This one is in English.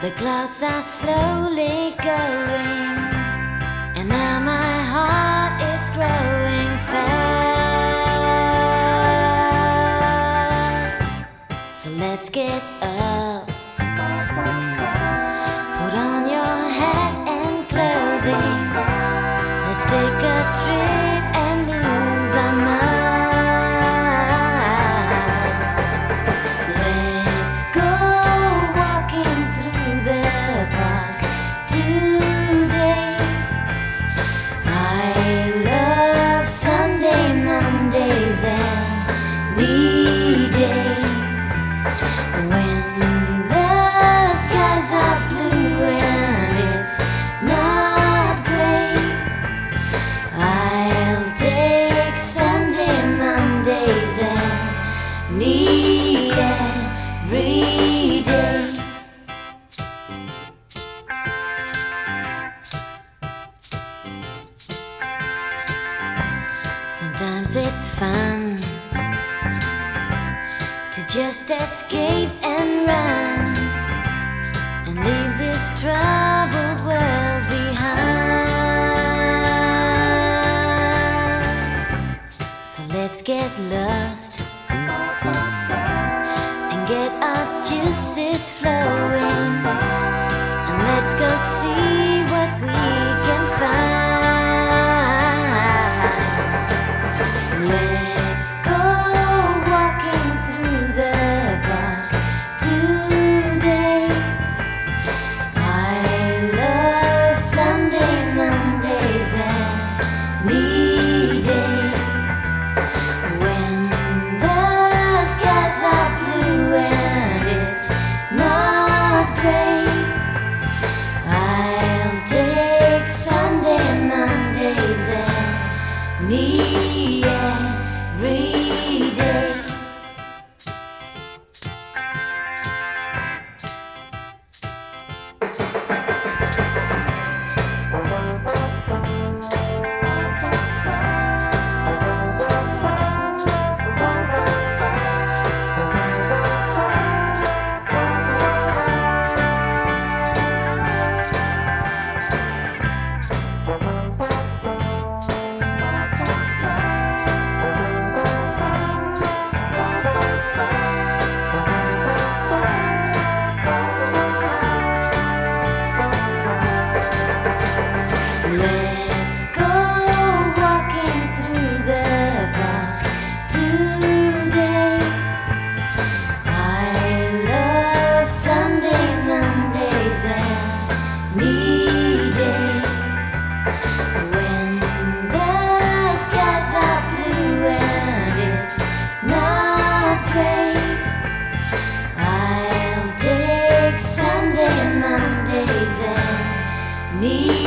The clouds are slowly going, and now my Just escape and run and leave this troubled world behind. So let's get lost. 你。need